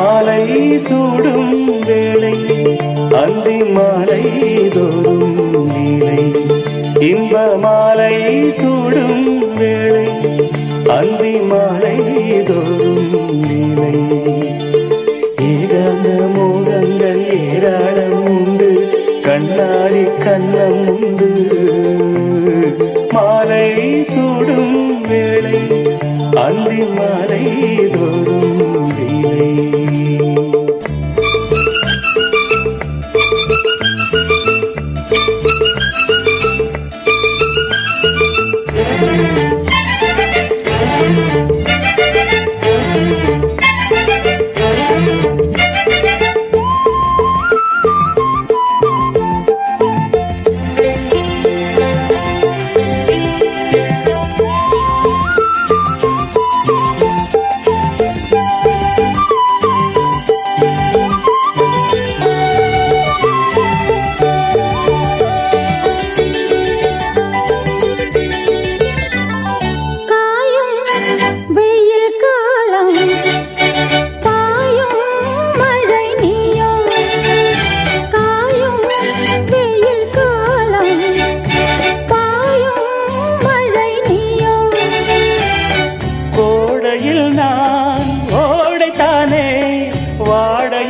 மாலை சூடும் வேளை அந்தி மாலை தோறும் நீலை. இன்ப மாலை சூடும் வேளை அந்தி மாலை தோறும் நீலை. ஏகாந்த மோகங்கள் ஏராளம் உண்டு கண்ணாடி கண்ணம் உண்டு. மாலை சூடும் வேளை அந்தி மாலை தோறும்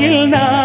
அருகில் நான்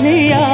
தனியா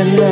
and